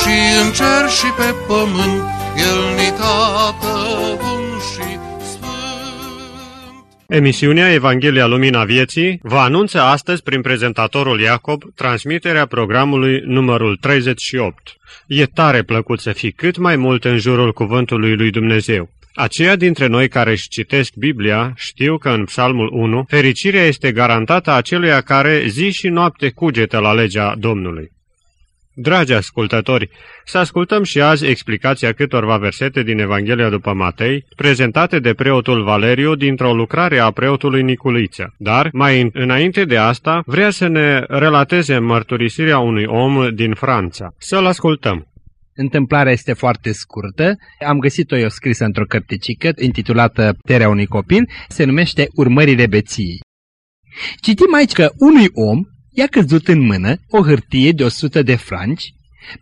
și în cer și pe pământ, El ni tată bun și Emisiunea Evanghelia Lumina Vieții vă anunță astăzi prin prezentatorul Iacob transmiterea programului numărul 38. E tare plăcut să fii cât mai mult în jurul cuvântului lui Dumnezeu. Aceia dintre noi care își citesc Biblia știu că în Psalmul 1 fericirea este garantată aceluia care zi și noapte cugetă la legea Domnului. Dragi ascultători, să ascultăm și azi explicația câtorva versete din Evanghelia după Matei, prezentate de preotul Valeriu dintr-o lucrare a preotului Niculiță. Dar, mai înainte de asta, vrea să ne relateze mărturisirea unui om din Franța. Să-l ascultăm. Întâmplarea este foarte scurtă. Am găsit-o eu scrisă într-o cărticică intitulată Terea unui copil. Se numește Urmările beției. Citim aici că unui om i-a căzut în mână o hârtie de 100 de franci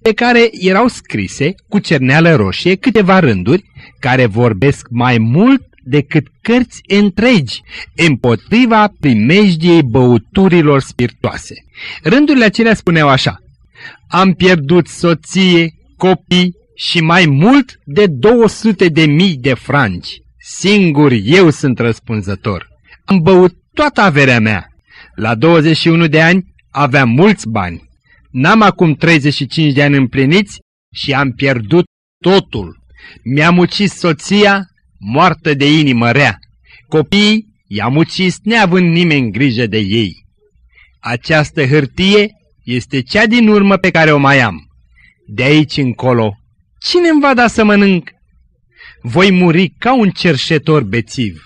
pe care erau scrise cu cerneală roșie câteva rânduri care vorbesc mai mult decât cărți întregi împotriva primejdiei băuturilor spiritoase. Rândurile acelea spuneau așa, Am pierdut soție, copii și mai mult de 200 de mii de franci. Singur eu sunt răspunzător. Am băut toată averea mea la 21 de ani aveam mulți bani. N-am acum 35 de ani împliniți și am pierdut totul. Mi-am ucis soția, moartă de inimă rea. Copiii i-am ucis neavând nimeni grijă de ei. Această hârtie este cea din urmă pe care o mai am. De aici încolo, cine îmi va da să mănânc? Voi muri ca un cerșetor bețiv.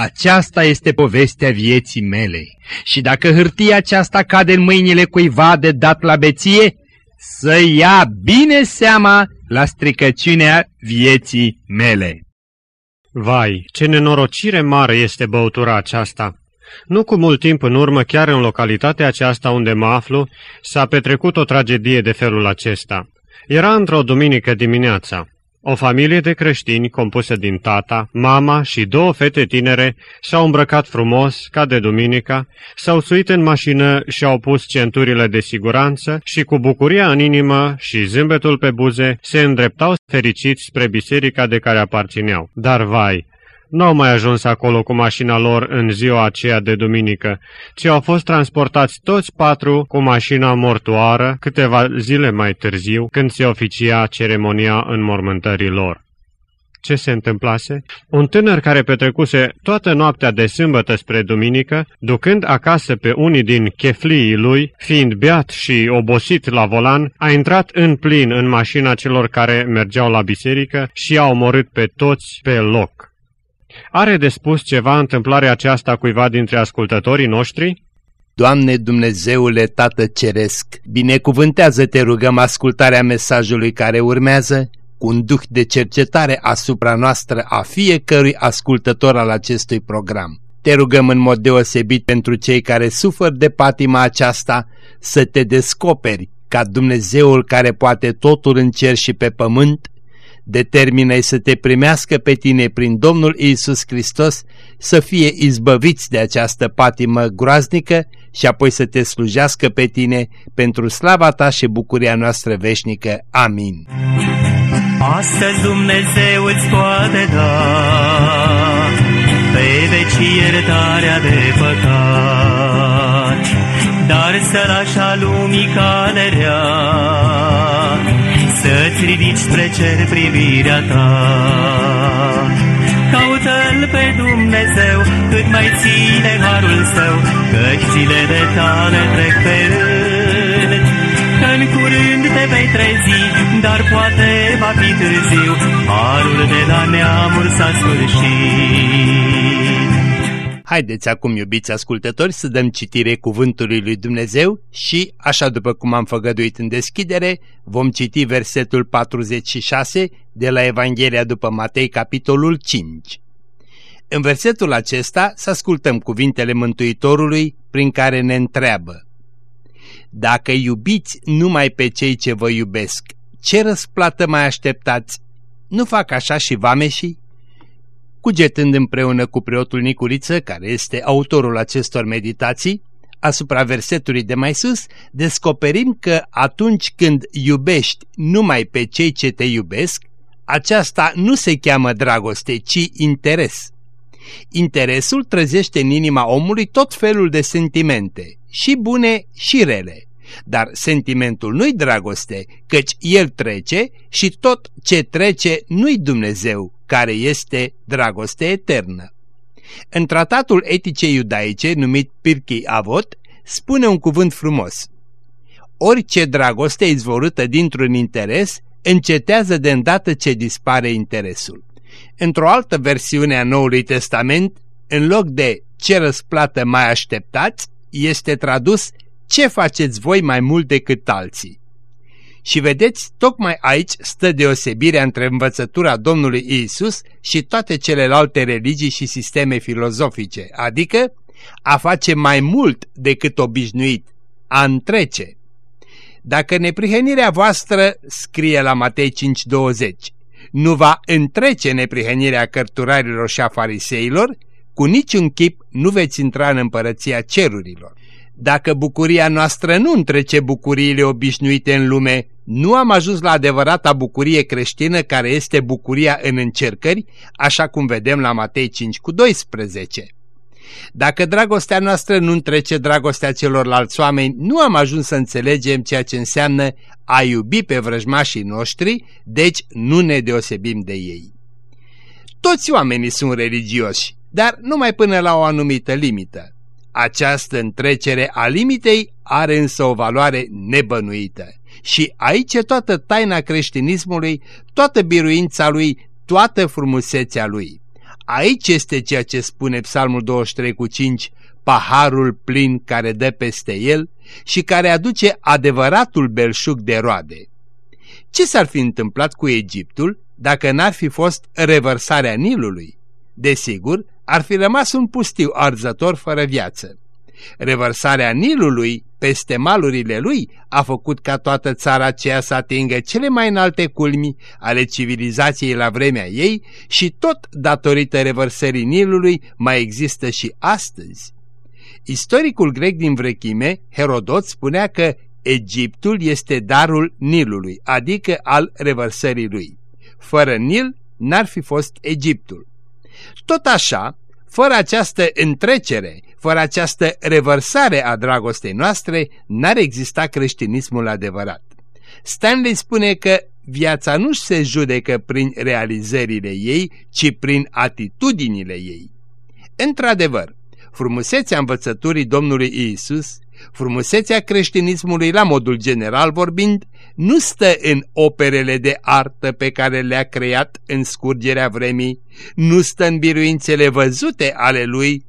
Aceasta este povestea vieții mele și dacă hârtia aceasta cade în mâinile cuiva de dat la beție, să ia bine seama la stricăciunea vieții mele. Vai, ce nenorocire mare este băutura aceasta! Nu cu mult timp în urmă, chiar în localitatea aceasta unde mă aflu, s-a petrecut o tragedie de felul acesta. Era într-o duminică dimineața. O familie de creștini compusă din tata, mama și două fete tinere s-au îmbrăcat frumos, ca de duminica, s-au suit în mașină și au pus centurile de siguranță și cu bucuria în inimă și zâmbetul pe buze se îndreptau fericiți spre biserica de care aparțineau. Dar vai, n-au mai ajuns acolo cu mașina lor în ziua aceea de duminică, ci au fost transportați toți patru cu mașina mortoară câteva zile mai târziu, când se oficia ceremonia înmormântării lor. Ce se întâmplase? Un tânăr care petrecuse toată noaptea de sâmbătă spre duminică, ducând acasă pe unii din chefliii lui, fiind beat și obosit la volan, a intrat în plin în mașina celor care mergeau la biserică și a omorât pe toți pe loc. Are de spus ceva întâmplarea aceasta cuiva dintre ascultătorii noștri? Doamne Dumnezeule Tată Ceresc, binecuvântează-te rugăm ascultarea mesajului care urmează cu un duh de cercetare asupra noastră a fiecărui ascultător al acestui program. Te rugăm în mod deosebit pentru cei care suferă de patima aceasta să te descoperi ca Dumnezeul care poate totul în cer și pe pământ determină să te primească pe tine prin Domnul Isus Hristos, să fie izbăviți de această patimă groaznică și apoi să te slujească pe tine pentru slava ta și bucuria noastră veșnică. Amin. Astăzi Dumnezeu îți poate da pe veci iertarea de păcat, dar să lași lumii calerea să-ți ridici spre cer privirea ta. Caută-L pe Dumnezeu cât mai ține harul său, căci zilele tale trec pe rând. În curând te vei trezi, dar poate va fi târziu, harul de la neamuri s-a sfârșit. Haideți acum, iubiți ascultători, să dăm citire cuvântului lui Dumnezeu și, așa după cum am făgăduit în deschidere, vom citi versetul 46 de la Evanghelia după Matei, capitolul 5. În versetul acesta să ascultăm cuvintele Mântuitorului prin care ne întreabă Dacă iubiți numai pe cei ce vă iubesc, ce răsplată mai așteptați? Nu fac așa și vameșii? Cugetând împreună cu preotul Nicuriță, care este autorul acestor meditații, asupra versetului de mai sus, descoperim că atunci când iubești numai pe cei ce te iubesc, aceasta nu se cheamă dragoste, ci interes. Interesul trezește în inima omului tot felul de sentimente, și bune și rele. Dar sentimentul nu-i dragoste, căci el trece și tot ce trece nu-i Dumnezeu, care este dragoste eternă. În tratatul etice iudaice, numit Pirkei Avot, spune un cuvânt frumos. Orice dragoste izvorâtă dintr-un interes încetează de îndată ce dispare interesul. Într-o altă versiune a Noului Testament, în loc de ce răsplată mai așteptați, este tradus ce faceți voi mai mult decât alții. Și vedeți, tocmai aici stă deosebirea între învățătura Domnului Isus și toate celelalte religii și sisteme filozofice, adică a face mai mult decât obișnuit, a întrece. Dacă neprihănirea voastră, scrie la Matei 5.20, nu va întrece neprihănirea cărturarilor și a fariseilor, cu niciun chip nu veți intra în împărăția cerurilor. Dacă bucuria noastră nu întrece bucuriile obișnuite în lume, nu am ajuns la adevărata bucurie creștină care este bucuria în încercări, așa cum vedem la Matei 5 cu 12. Dacă dragostea noastră nu întrece dragostea celorlalți oameni, nu am ajuns să înțelegem ceea ce înseamnă a iubi pe vrăjmașii noștri, deci nu ne deosebim de ei. Toți oamenii sunt religioși, dar numai până la o anumită limită. Această întrecere a limitei are însă o valoare nebănuită. Și aici e toată taina creștinismului, toată biruința lui, toată frumusețea lui. Aici este ceea ce spune Psalmul 23 cu 5, paharul plin care dă peste el și care aduce adevăratul belșug de roade. Ce s-ar fi întâmplat cu Egiptul dacă n-ar fi fost revărsarea Nilului? Desigur, ar fi rămas un pustiu arzător fără viață. Revărsarea Nilului peste malurile lui a făcut ca toată țara aceea să atingă cele mai înalte culmi ale civilizației la vremea ei și tot datorită revărsării Nilului mai există și astăzi. Istoricul grec din vrechime, Herodot, spunea că Egiptul este darul Nilului, adică al revărsării lui. Fără Nil n-ar fi fost Egiptul. Tot așa, fără această întrecere, fără această revărsare a dragostei noastre, n-ar exista creștinismul adevărat. Stanley spune că viața nu se judecă prin realizările ei, ci prin atitudinile ei. Într-adevăr, frumusețea învățăturii Domnului Isus, frumusețea creștinismului la modul general vorbind, nu stă în operele de artă pe care le-a creat în scurgerea vremii, nu stă în biruințele văzute ale lui,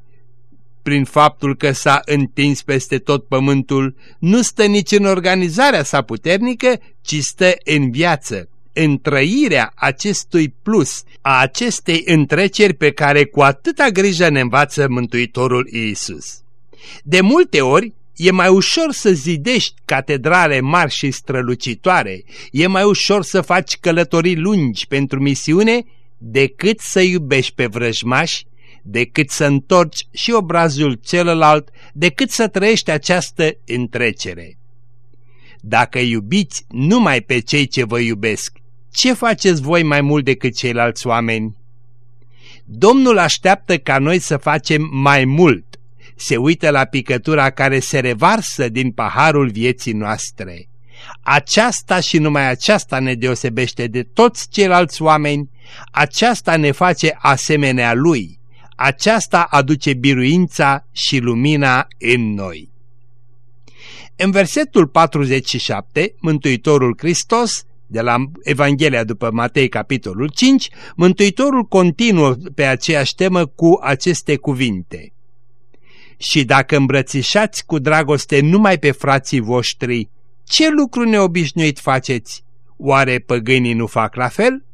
prin faptul că s-a întins peste tot pământul, nu stă nici în organizarea sa puternică, ci stă în viață, în trăirea acestui plus, a acestei întreceri pe care cu atâta grijă ne învață Mântuitorul Iisus. De multe ori, E mai ușor să zidești catedrale mari și strălucitoare, e mai ușor să faci călătorii lungi pentru misiune decât să iubești pe vrăjmași, decât să întorci și obrazul celălalt, decât să trăiești această întrecere. Dacă iubiți numai pe cei ce vă iubesc, ce faceți voi mai mult decât ceilalți oameni? Domnul așteaptă ca noi să facem mai mult se uită la picătura care se revarsă din paharul vieții noastre. Aceasta și numai aceasta ne deosebește de toți ceilalți oameni, aceasta ne face asemenea Lui, aceasta aduce biruința și lumina în noi. În versetul 47, Mântuitorul Hristos, de la Evanghelia după Matei, capitolul 5, Mântuitorul continuă pe aceeași temă cu aceste cuvinte. Și dacă îmbrățișați cu dragoste numai pe frații voștri, ce lucru neobișnuit faceți? Oare păgânii nu fac la fel?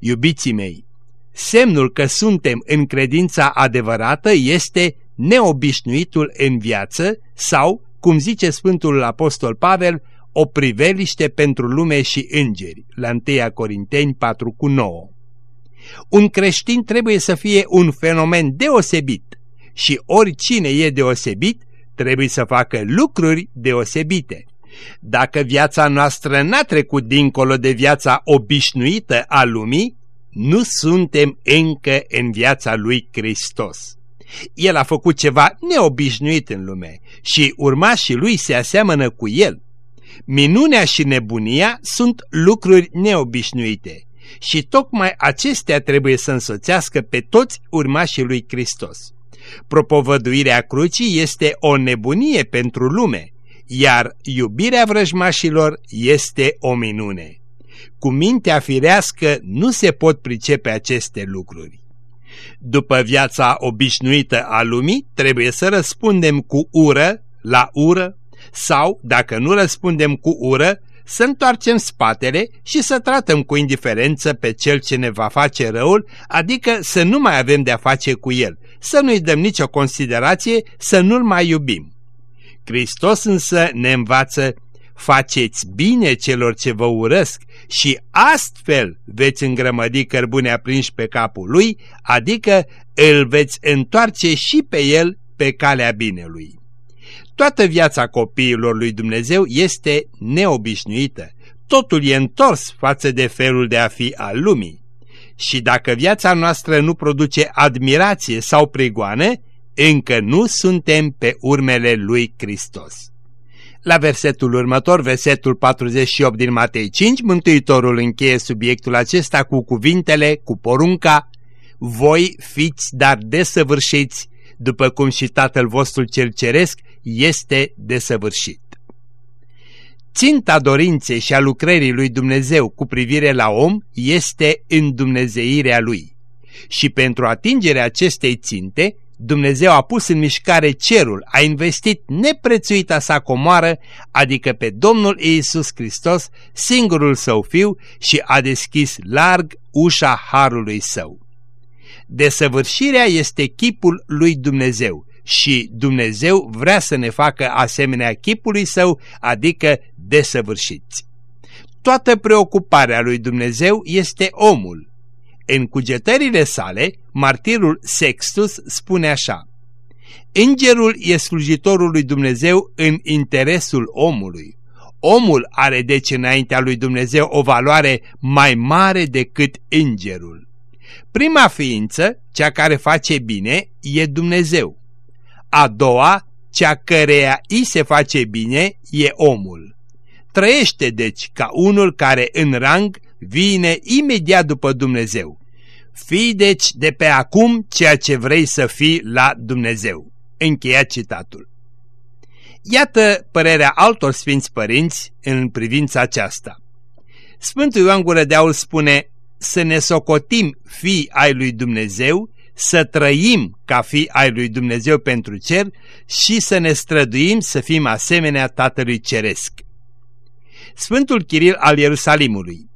Iubiții mei, semnul că suntem în credința adevărată este neobișnuitul în viață sau, cum zice Sfântul Apostol Pavel, o priveliște pentru lume și îngeri, la 1 Corinteni 4 cu 9. Un creștin trebuie să fie un fenomen deosebit și oricine e deosebit trebuie să facă lucruri deosebite. Dacă viața noastră n-a trecut dincolo de viața obișnuită a lumii, nu suntem încă în viața lui Hristos. El a făcut ceva neobișnuit în lume și urmașii lui se aseamănă cu el. Minunea și nebunia sunt lucruri neobișnuite și tocmai acestea trebuie să însoțească pe toți urmașii lui Hristos. Propovăduirea crucii este o nebunie pentru lume, iar iubirea vrăjmașilor este o minune. Cu mintea firească nu se pot pricepe aceste lucruri. După viața obișnuită a lumii, trebuie să răspundem cu ură la ură sau, dacă nu răspundem cu ură, să întoarcem spatele și să tratăm cu indiferență pe cel ce ne va face răul, adică să nu mai avem de-a face cu el, să nu-i dăm nicio considerație, să nu-l mai iubim. Hristos însă ne învață, faceți bine celor ce vă urăsc și astfel veți îngrămădi cărbune aprinși pe capul lui, adică îl veți întoarce și pe el pe calea binelui. Toată viața copiilor lui Dumnezeu este neobișnuită. Totul e întors față de felul de a fi al lumii. Și dacă viața noastră nu produce admirație sau prigoană, încă nu suntem pe urmele lui Hristos. La versetul următor, versetul 48 din Matei 5, Mântuitorul încheie subiectul acesta cu cuvintele, cu porunca, Voi fiți dar desăvârșiți, după cum și Tatăl vostru cel ceresc este desăvârșit. Ținta dorinței și a lucrării lui Dumnezeu cu privire la om este îndumnezeirea lui. Și pentru atingerea acestei ținte, Dumnezeu a pus în mișcare cerul, a investit neprețuita sa comoară, adică pe Domnul Iisus Hristos, singurul său fiu, și a deschis larg ușa harului său. Desăvârșirea este chipul lui Dumnezeu și Dumnezeu vrea să ne facă asemenea chipului său, adică desăvârșiți. Toată preocuparea lui Dumnezeu este omul. În cugetările sale, martirul Sextus spune așa, Îngerul e slujitorul lui Dumnezeu în interesul omului. Omul are deci înaintea lui Dumnezeu o valoare mai mare decât îngerul. Prima ființă, cea care face bine, e Dumnezeu. A doua, cea căreia îi se face bine, e omul. Trăiește deci ca unul care în rang vine imediat după Dumnezeu. Fii deci de pe acum ceea ce vrei să fii la Dumnezeu. Încheia citatul. Iată părerea altor sfinți părinți în privința aceasta. Sfântul Ioan Gură de Aul spune să ne socotim fii ai lui Dumnezeu, să trăim ca fi ai lui Dumnezeu pentru cer și să ne străduim să fim asemenea Tatălui Ceresc. Sfântul Chiril al Ierusalimului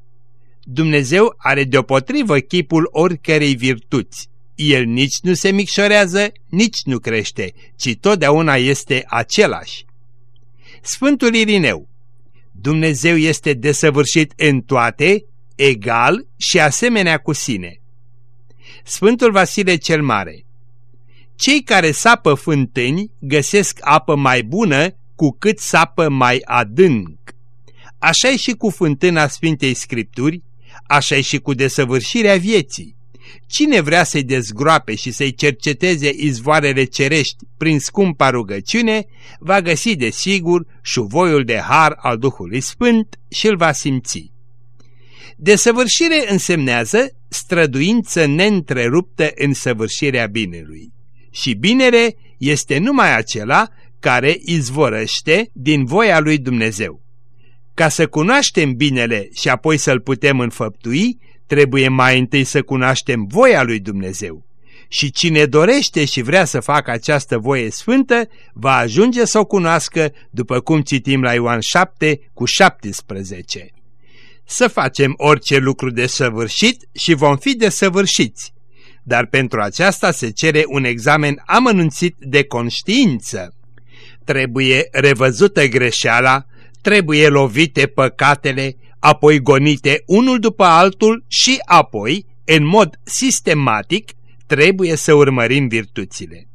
Dumnezeu are deopotrivă chipul oricărei virtuți. El nici nu se micșorează, nici nu crește, ci totdeauna este același. Sfântul Irineu Dumnezeu este desăvârșit în toate, egal și asemenea cu sine. Sfântul Vasile cel Mare Cei care sapă fântâni găsesc apă mai bună cu cât sapă mai adânc. așa și cu fântâna Sfintei Scripturi, așa și cu desăvârșirea vieții. Cine vrea să-i dezgroape și să-i cerceteze izvoarele cerești prin scumpa rugăciune, va găsi de sigur șuvoiul de har al Duhului Sfânt și îl va simți. Desăvârșire însemnează străduință neîntreruptă în săvârșirea binelui. Și binele este numai acela care izvorăște din voia lui Dumnezeu. Ca să cunoaștem binele și apoi să-l putem înfăptui, trebuie mai întâi să cunoaștem voia lui Dumnezeu. și cine dorește și vrea să facă această voie sfântă, va ajunge să o cunoască, după cum citim la Ioan 7 cu 17. Să facem orice lucru de săvârșit și vom fi desăvârșiți, dar pentru aceasta se cere un examen amănunțit de conștiință. Trebuie revăzută greșeala, trebuie lovite păcatele, apoi gonite unul după altul și apoi, în mod sistematic, trebuie să urmărim virtuțile.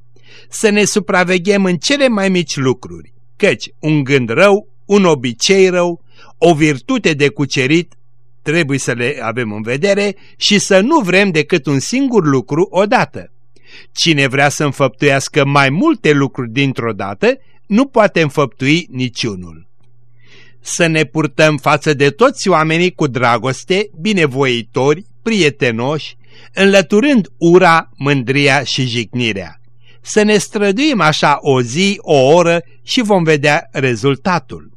Să ne supraveghem în cele mai mici lucruri, căci un gând rău, un obicei rău, o virtute de cucerit trebuie să le avem în vedere și să nu vrem decât un singur lucru odată. Cine vrea să înfăptuiască mai multe lucruri dintr-o dată, nu poate înfăptui niciunul. Să ne purtăm față de toți oamenii cu dragoste, binevoitori, prietenoși, înlăturând ura, mândria și jignirea. Să ne străduim așa o zi, o oră și vom vedea rezultatul.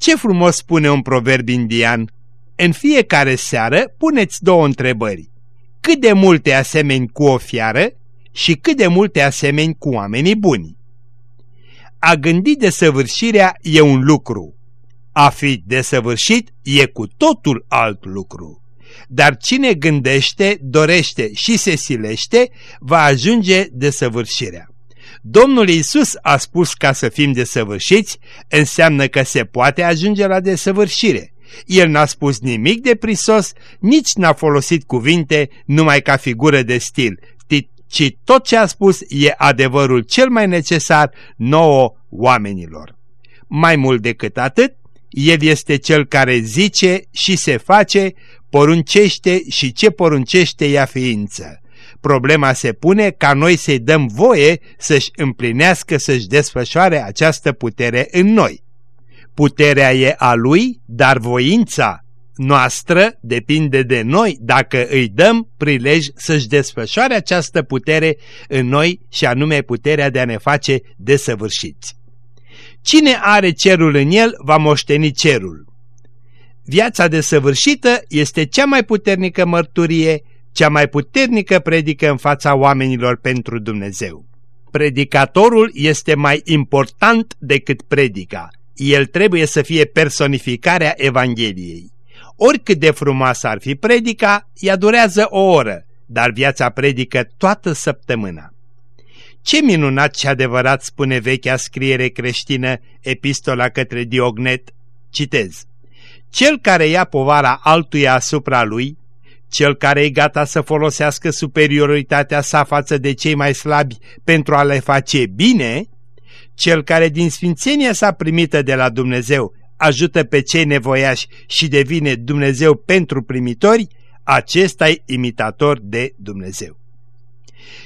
Ce frumos spune un proverb indian, în fiecare seară puneți două întrebări. Cât de multe asemeni cu o fiară și cât de multe asemeni cu oamenii buni. A gândi de săvârșirea e un lucru. A fi desăvârșit e cu totul alt lucru. Dar cine gândește, dorește și se silește, va ajunge desăvârșirea. Domnul Iisus a spus ca să fim desăvârșiți, înseamnă că se poate ajunge la desăvârșire. El n-a spus nimic de prisos, nici n-a folosit cuvinte numai ca figură de stil, ci tot ce a spus e adevărul cel mai necesar nouă oamenilor. Mai mult decât atât, el este cel care zice și se face, poruncește și ce poruncește ea ființă. Problema se pune ca noi să-i dăm voie să-și împlinească, să-și desfășoare această putere în noi. Puterea e a lui, dar voința noastră depinde de noi dacă îi dăm prilej să-și desfășoare această putere în noi și anume puterea de a ne face desăvârșiți. Cine are cerul în el va moșteni cerul. Viața desăvârșită este cea mai puternică mărturie, cea mai puternică predică în fața oamenilor pentru Dumnezeu. Predicatorul este mai important decât predica. El trebuie să fie personificarea Evangheliei. Oricât de frumoasă ar fi predica, ea durează o oră, dar viața predică toată săptămâna. Ce minunat și adevărat spune vechea scriere creștină, epistola către Diognet, citez. Cel care ia povara altuia asupra lui, cel care e gata să folosească superioritatea sa față de cei mai slabi pentru a le face bine, cel care din sfințenia sa primită de la Dumnezeu ajută pe cei nevoiași și devine Dumnezeu pentru primitori, acesta e imitator de Dumnezeu.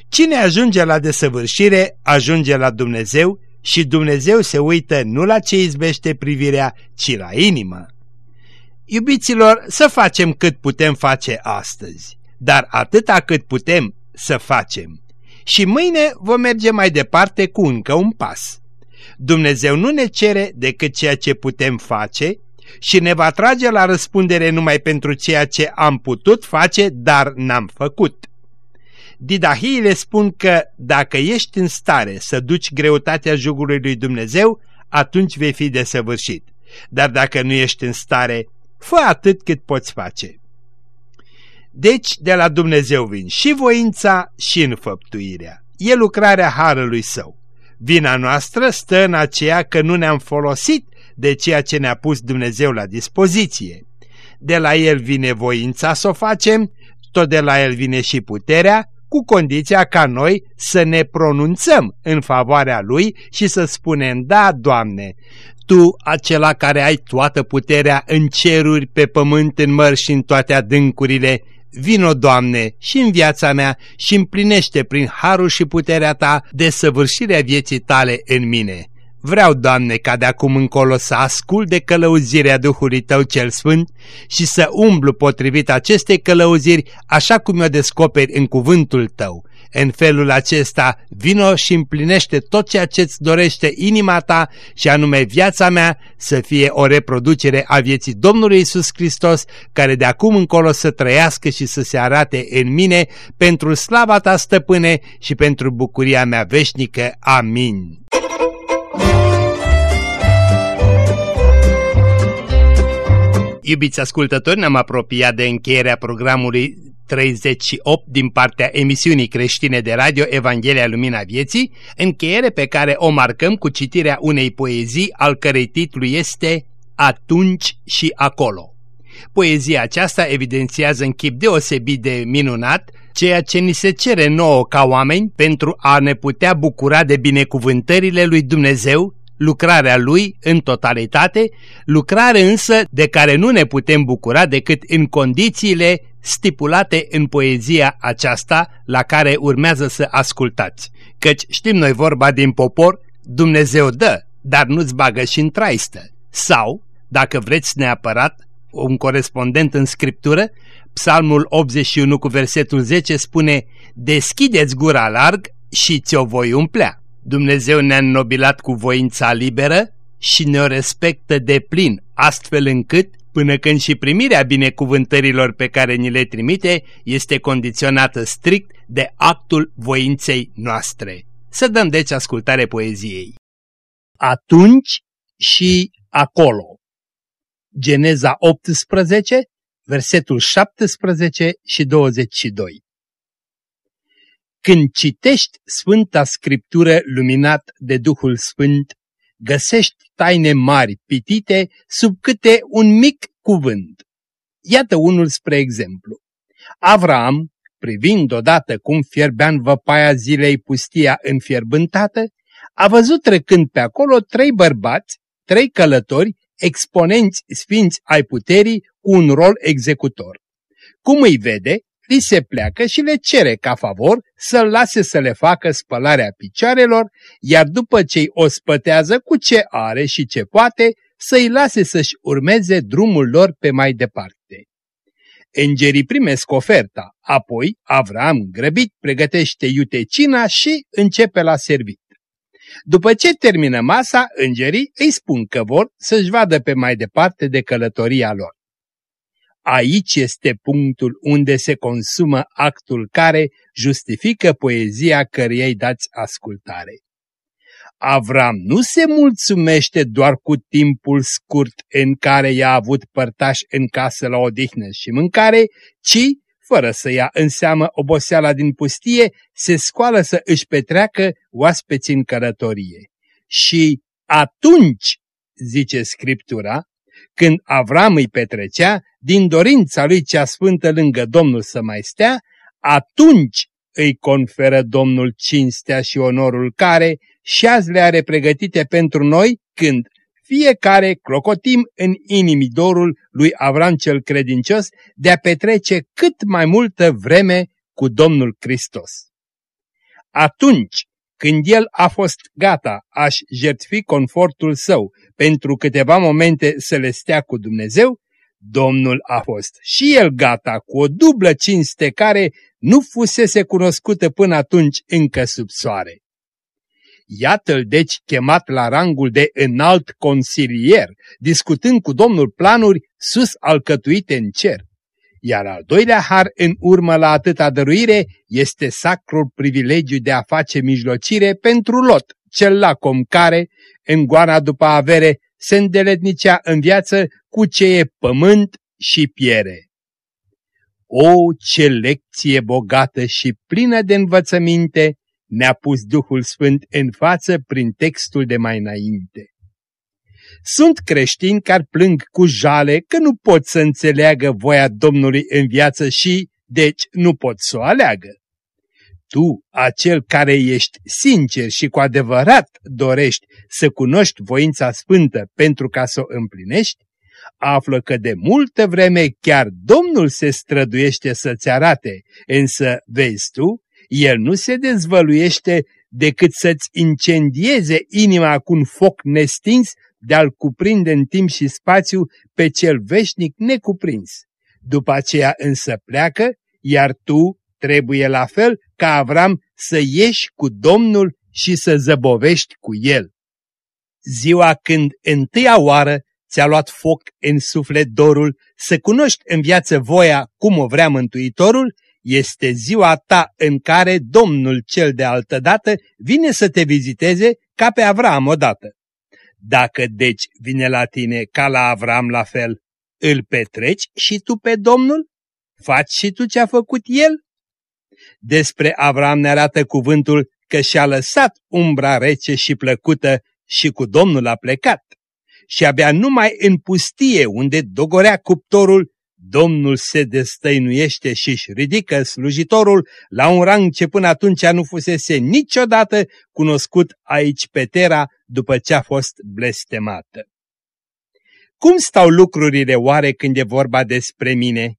Cine ajunge la desăvârșire, ajunge la Dumnezeu și Dumnezeu se uită nu la ce izbește privirea, ci la inimă. Iubiților, să facem cât putem face astăzi, dar atâta cât putem să facem. Și mâine vom merge mai departe cu încă un pas. Dumnezeu nu ne cere decât ceea ce putem face și ne va trage la răspundere numai pentru ceea ce am putut face, dar n-am făcut. Didahiile spun că dacă ești în stare să duci greutatea jugului lui Dumnezeu, atunci vei fi desăvârșit. Dar dacă nu ești în stare, fă atât cât poți face. Deci de la Dumnezeu vin și voința și înfăptuirea. E lucrarea Harului Său. Vina noastră stă în aceea că nu ne-am folosit de ceea ce ne-a pus Dumnezeu la dispoziție. De la El vine voința să o facem, tot de la El vine și puterea, cu condiția ca noi să ne pronunțăm în favoarea Lui și să spunem, da, Doamne, Tu, acela care ai toată puterea în ceruri, pe pământ, în mări și în toate adâncurile, Vino, Doamne, și în viața mea și împlinește prin harul și puterea Ta desăvârșirea vieții Tale în mine. Vreau, Doamne, ca de acum încolo să ascult de călăuzirea Duhului Tău cel Sfânt și să umblu potrivit acestei călăuziri așa cum o descoperi în cuvântul Tău. În felul acesta, vino și împlinește tot ceea ce-ți dorește inima ta și anume viața mea să fie o reproducere a vieții Domnului Isus Hristos, care de acum încolo să trăiască și să se arate în mine pentru slava ta, stăpâne, și pentru bucuria mea veșnică. Amin. Iubiți ascultători, ne-am apropiat de încheierea programului 38 din partea emisiunii creștine de radio Evanghelia Lumina Vieții, încheiere pe care o marcăm cu citirea unei poezii al cărei titlu este Atunci și acolo. Poezia aceasta evidențiază în chip deosebit de minunat ceea ce ni se cere nouă ca oameni pentru a ne putea bucura de binecuvântările lui Dumnezeu lucrarea lui în totalitate, lucrare însă de care nu ne putem bucura decât în condițiile stipulate în poezia aceasta la care urmează să ascultați. Căci știm noi vorba din popor, Dumnezeu dă, dar nu-ți bagă și în traistă. Sau, dacă vreți neapărat, un corespondent în scriptură, Psalmul 81 cu versetul 10 spune Deschideți gura larg și ți-o voi umplea. Dumnezeu ne-a înnobilat cu voința liberă și ne-o respectă de plin, astfel încât, până când și primirea binecuvântărilor pe care ni le trimite, este condiționată strict de actul voinței noastre. Să dăm deci ascultare poeziei. Atunci și acolo. Geneza 18, versetul 17 și 22 când citești Sfânta Scriptură luminat de Duhul Sfânt, găsești taine mari pitite sub câte un mic cuvânt. Iată unul spre exemplu. Avram, privind odată cum fierbean văpaia zilei pustia înfierbântată, a văzut trecând pe acolo trei bărbați, trei călători, exponenți sfinți ai puterii cu un rol executor. Cum îi vede, li se pleacă și le cere ca favor să-l lase să le facă spălarea picioarelor, iar după ce îi ospătează cu ce are și ce poate, să-i lase să-și urmeze drumul lor pe mai departe. Îngerii primesc oferta, apoi Avram, grăbit, pregătește iutecina și începe la servit. După ce termină masa, îngerii îi spun că vor să-și vadă pe mai departe de călătoria lor. Aici este punctul unde se consumă actul care justifică poezia căriei dați ascultare. Avram nu se mulțumește doar cu timpul scurt în care i-a avut părtaș în casă la odihnă și mâncare, ci, fără să ia în seamă oboseala din pustie, se scoală să își petreacă oaspeți în călătorie. Și atunci, zice Scriptura, când Avram îi petrecea, din dorința lui cea sfântă lângă Domnul să mai stea, atunci îi conferă Domnul cinstea și onorul care și azi le are pregătite pentru noi când fiecare clocotim în inimidorul lui Avram cel credincios de a petrece cât mai multă vreme cu Domnul Hristos. Atunci când el a fost gata a-și jertfi confortul său pentru câteva momente să le stea cu Dumnezeu, Domnul a fost și el gata cu o dublă cinste care nu fusese cunoscută până atunci încă sub soare. Iată-l deci chemat la rangul de înalt consilier, discutând cu Domnul planuri sus alcătuite în cer. Iar al doilea har în urmă la atâta dăruire este sacrul privilegiu de a face mijlocire pentru Lot, cel lacom care, în goana după avere, se îndeletnicea în viață cu ce e pământ și piere. O, ce lecție bogată și plină de învățăminte ne-a pus Duhul Sfânt în față prin textul de mai înainte. Sunt creștini care plâng cu jale că nu pot să înțeleagă voia Domnului în viață și, deci, nu pot să o aleagă. Tu, acel care ești sincer și cu adevărat dorești să cunoști voința sfântă pentru ca să o împlinești, află că de multă vreme chiar Domnul se străduiește să-ți arate, însă, vezi tu, El nu se dezvăluiește decât să-ți incendieze inima cu un foc nestins de a-l cuprinde în timp și spațiu pe cel veșnic necuprins. După aceea însă pleacă, iar tu trebuie la fel ca Avram să ieși cu Domnul și să zăbovești cu El. Ziua când întâia oară ți-a luat foc în suflet dorul să cunoști în viață voia cum o vrea Mântuitorul, este ziua ta în care Domnul cel de altădată vine să te viziteze ca pe Avram odată. Dacă deci vine la tine ca la Avram la fel, îl petreci și tu pe Domnul? Faci și tu ce a făcut el? Despre Avram ne arată cuvântul că și-a lăsat umbra rece și plăcută și cu Domnul a plecat. Și abia numai în pustie, unde dogorea cuptorul, Domnul se destăinuiește și își ridică slujitorul la un rang ce până atunci nu fusese niciodată cunoscut aici pe Tera după ce a fost blestemată. Cum stau lucrurile oare când e vorba despre mine?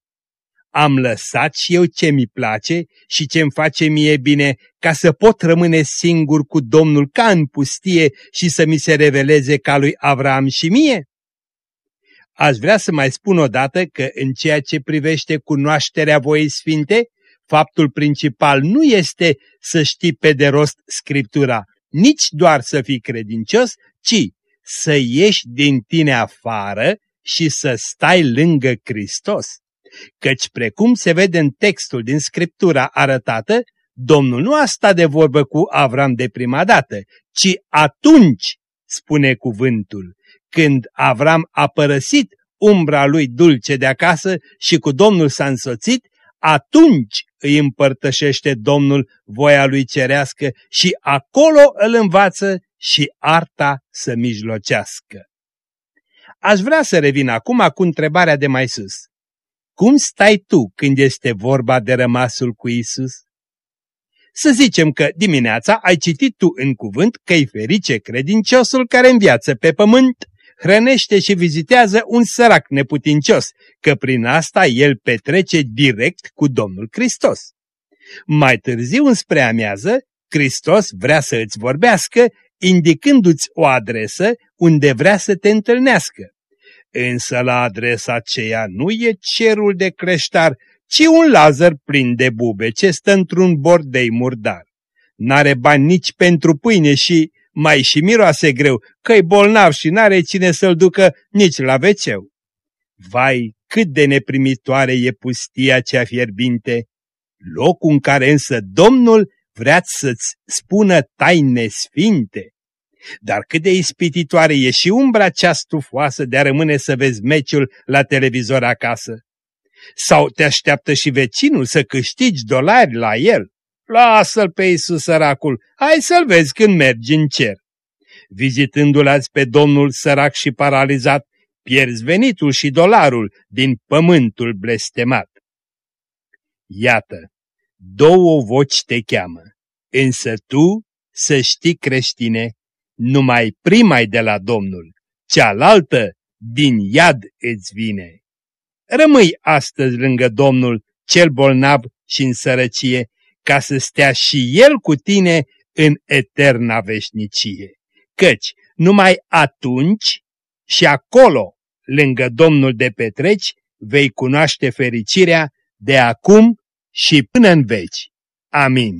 Am lăsat și eu ce mi place și ce-mi face mie bine ca să pot rămâne singur cu Domnul ca în pustie și să mi se reveleze ca lui Avram și mie? Aș vrea să mai spun odată că în ceea ce privește cunoașterea voii sfinte, faptul principal nu este să știi pe de rost Scriptura, nici doar să fii credincios, ci să ieși din tine afară și să stai lângă Hristos. Căci precum se vede în textul din Scriptura arătată, Domnul nu a stat de vorbă cu Avram de prima dată, ci atunci, spune cuvântul, când Avram a părăsit umbra lui dulce de acasă și cu Domnul s-a însoțit, atunci îi împărtășește Domnul voia lui cerească și acolo îl învață și arta să mijlocească. Aș vrea să revin acum cu întrebarea de mai sus. Cum stai tu când este vorba de rămasul cu Isus? Să zicem că dimineața ai citit tu în cuvânt că-i ferice credinciosul care în viață pe pământ hrănește și vizitează un sărac neputincios, că prin asta el petrece direct cu Domnul Hristos. Mai târziu înspre amiază, Hristos vrea să îți vorbească, indicându-ți o adresă unde vrea să te întâlnească. Însă la adresa aceea nu e cerul de creștar, ci un lazăr plin de bube ce stă într-un bordei murdar. N-are bani nici pentru pâine și mai și miroase greu, că-i bolnav și n-are cine să-l ducă nici la veceu. Vai, cât de neprimitoare e pustia cea fierbinte, locul în care însă Domnul vrea să-ți spună taine sfinte. Dar cât de ispititoare e și umbra cea stufoasă de a rămâne să vezi meciul la televizor acasă. Sau te așteaptă și vecinul să câștigi dolari la el. Lasă-l pe Iisus săracul, hai să-l vezi când mergi în cer. Vizitându-l azi pe Domnul sărac și paralizat, pierzi venitul și dolarul din pământul blestemat. Iată, două voci te cheamă, însă tu să știi creștine, numai prima de la Domnul, cealaltă din iad îți vine. Rămâi astăzi lângă Domnul, cel bolnav și în sărăcie, ca să stea și El cu tine în eterna veșnicie. Căci numai atunci și acolo, lângă Domnul de petreci, vei cunoaște fericirea de acum și până în veci. Amin.